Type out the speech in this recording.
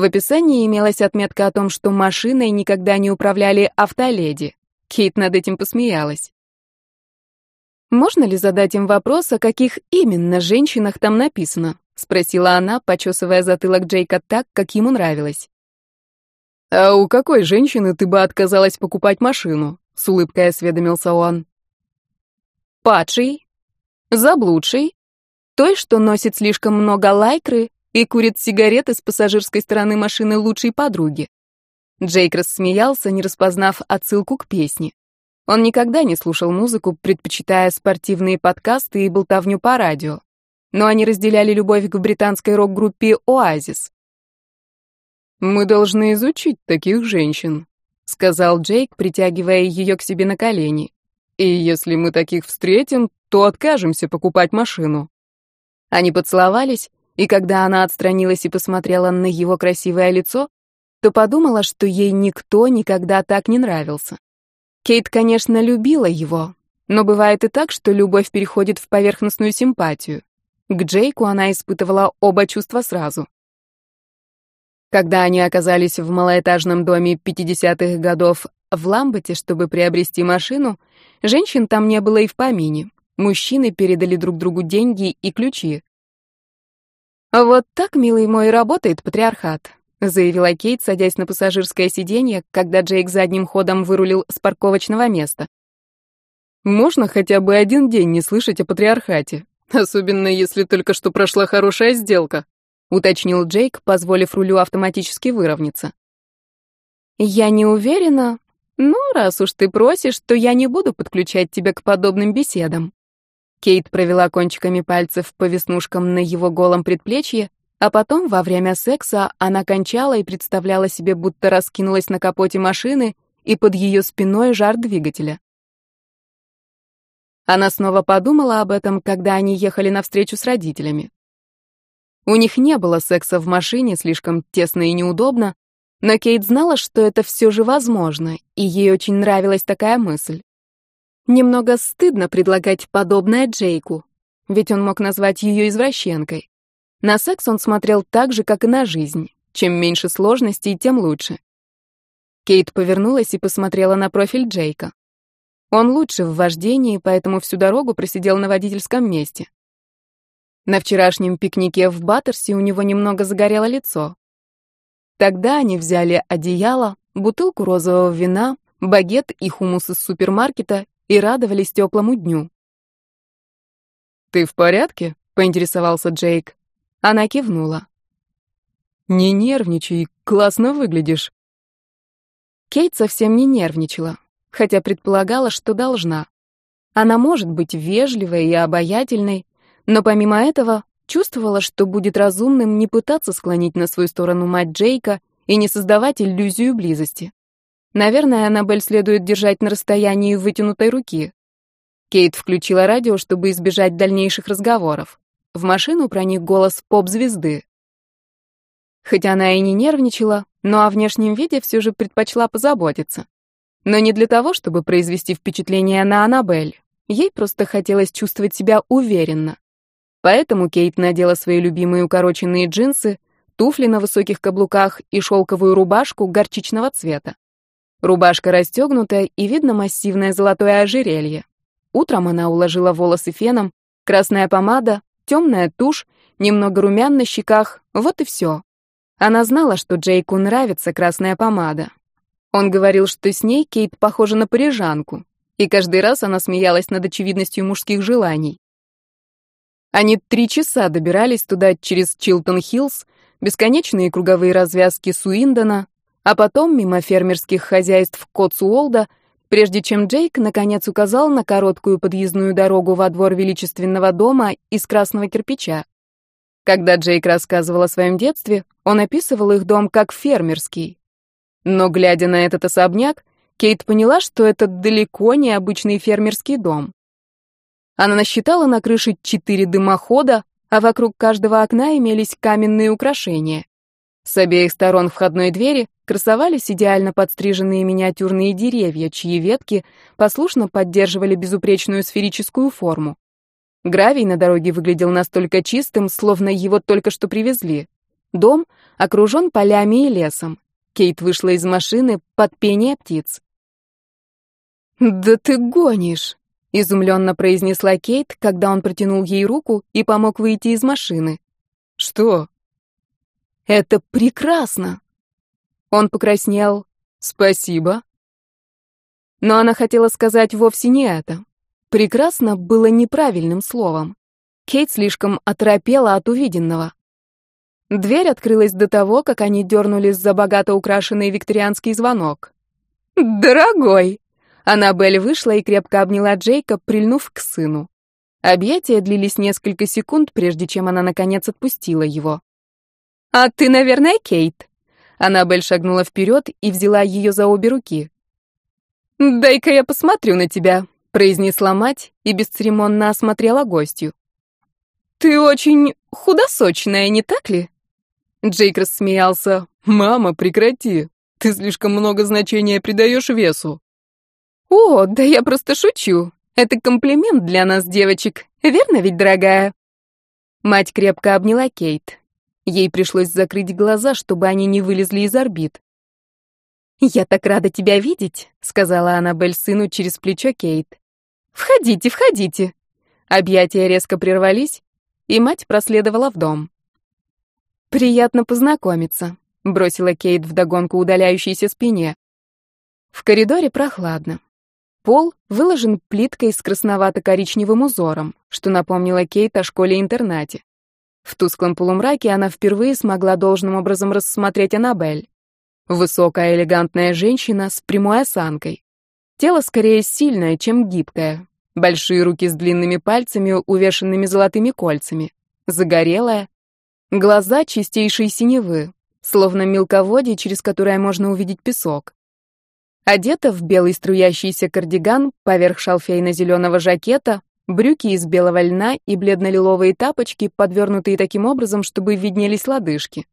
В описании имелась отметка о том, что машиной никогда не управляли автоледи. Кейт над этим посмеялась. «Можно ли задать им вопрос, о каких именно женщинах там написано?» — спросила она, почесывая затылок Джейка так, как ему нравилось. «А у какой женщины ты бы отказалась покупать машину?» — с улыбкой осведомился он. «Падший, заблудший, той, что носит слишком много лайкры и курит сигареты с пассажирской стороны машины лучшей подруги». Джейк рассмеялся, не распознав отсылку к песне. Он никогда не слушал музыку, предпочитая спортивные подкасты и болтовню по радио. Но они разделяли любовь к британской рок-группе «Оазис». «Мы должны изучить таких женщин», — сказал Джейк, притягивая ее к себе на колени. «И если мы таких встретим, то откажемся покупать машину». Они поцеловались, и когда она отстранилась и посмотрела на его красивое лицо, то подумала, что ей никто никогда так не нравился. Кейт, конечно, любила его, но бывает и так, что любовь переходит в поверхностную симпатию. К Джейку она испытывала оба чувства сразу. Когда они оказались в малоэтажном доме 50-х годов в Ламбете, чтобы приобрести машину, женщин там не было и в помине. Мужчины передали друг другу деньги и ключи. Вот так, милый мой, работает патриархат заявила Кейт, садясь на пассажирское сиденье, когда Джейк задним ходом вырулил с парковочного места. Можно хотя бы один день не слышать о патриархате, особенно если только что прошла хорошая сделка, уточнил Джейк, позволив рулю автоматически выровняться. Я не уверена, но раз уж ты просишь, то я не буду подключать тебя к подобным беседам. Кейт провела кончиками пальцев по веснушкам на его голом предплечье, а потом, во время секса, она кончала и представляла себе, будто раскинулась на капоте машины, и под ее спиной жар двигателя. Она снова подумала об этом, когда они ехали навстречу с родителями. У них не было секса в машине, слишком тесно и неудобно, но Кейт знала, что это все же возможно, и ей очень нравилась такая мысль. Немного стыдно предлагать подобное Джейку, ведь он мог назвать ее извращенкой. На секс он смотрел так же, как и на жизнь. Чем меньше сложностей, тем лучше. Кейт повернулась и посмотрела на профиль Джейка. Он лучше в вождении, поэтому всю дорогу просидел на водительском месте. На вчерашнем пикнике в Баттерсе у него немного загорело лицо. Тогда они взяли одеяло, бутылку розового вина, багет и хумус из супермаркета и радовались теплому дню. «Ты в порядке?» — поинтересовался Джейк. Она кивнула. «Не нервничай, классно выглядишь». Кейт совсем не нервничала, хотя предполагала, что должна. Она может быть вежливой и обаятельной, но помимо этого чувствовала, что будет разумным не пытаться склонить на свою сторону мать Джейка и не создавать иллюзию близости. Наверное, Аннабель следует держать на расстоянии вытянутой руки. Кейт включила радио, чтобы избежать дальнейших разговоров. В машину проник голос поп-звезды. Хотя она и не нервничала, но о внешнем виде все же предпочла позаботиться. Но не для того, чтобы произвести впечатление на Аннабель. Ей просто хотелось чувствовать себя уверенно. Поэтому Кейт надела свои любимые укороченные джинсы, туфли на высоких каблуках и шелковую рубашку горчичного цвета. Рубашка расстегнута, и видно массивное золотое ожерелье. Утром она уложила волосы феном, красная помада, темная тушь, немного румян на щеках, вот и все. Она знала, что Джейку нравится красная помада. Он говорил, что с ней Кейт похожа на парижанку, и каждый раз она смеялась над очевидностью мужских желаний. Они три часа добирались туда через Чилтон-Хиллз, бесконечные круговые развязки Суиндона, а потом мимо фермерских хозяйств Котсуолда прежде чем Джейк наконец указал на короткую подъездную дорогу во двор величественного дома из красного кирпича. Когда Джейк рассказывал о своем детстве, он описывал их дом как фермерский. Но, глядя на этот особняк, Кейт поняла, что это далеко не обычный фермерский дом. Она насчитала на крыше четыре дымохода, а вокруг каждого окна имелись каменные украшения. С обеих сторон входной двери красовались идеально подстриженные миниатюрные деревья, чьи ветки послушно поддерживали безупречную сферическую форму. Гравий на дороге выглядел настолько чистым, словно его только что привезли. Дом окружен полями и лесом. Кейт вышла из машины под пение птиц. «Да ты гонишь!» — изумленно произнесла Кейт, когда он протянул ей руку и помог выйти из машины. «Что?» «Это прекрасно!» Он покраснел. «Спасибо». Но она хотела сказать вовсе не это. «Прекрасно» было неправильным словом. Кейт слишком оторопела от увиденного. Дверь открылась до того, как они дернулись за богато украшенный викторианский звонок. «Дорогой!» Аннабель вышла и крепко обняла Джейка, прильнув к сыну. Объятия длились несколько секунд, прежде чем она, наконец, отпустила его. «А ты, наверное, Кейт?» Аннабель шагнула вперед и взяла ее за обе руки. «Дай-ка я посмотрю на тебя», — произнесла мать и бесцеремонно осмотрела гостью. «Ты очень худосочная, не так ли?» Джейк рассмеялся. «Мама, прекрати. Ты слишком много значения придаешь весу». «О, да я просто шучу. Это комплимент для нас, девочек. Верно ведь, дорогая?» Мать крепко обняла Кейт. Ей пришлось закрыть глаза, чтобы они не вылезли из орбит. «Я так рада тебя видеть», — сказала Аннабель сыну через плечо Кейт. «Входите, входите». Объятия резко прервались, и мать проследовала в дом. «Приятно познакомиться», — бросила Кейт вдогонку удаляющейся спине. В коридоре прохладно. Пол выложен плиткой с красновато-коричневым узором, что напомнило Кейт о школе-интернате. В тусклом полумраке она впервые смогла должным образом рассмотреть Аннабель. Высокая элегантная женщина с прямой осанкой. Тело скорее сильное, чем гибкое. Большие руки с длинными пальцами, увешанными золотыми кольцами. Загорелая, Глаза чистейшей синевы, словно мелководье, через которое можно увидеть песок. Одета в белый струящийся кардиган поверх шалфейно-зеленого жакета, брюки из белого льна и бледно-лиловые тапочки, подвернутые таким образом, чтобы виднелись лодыжки.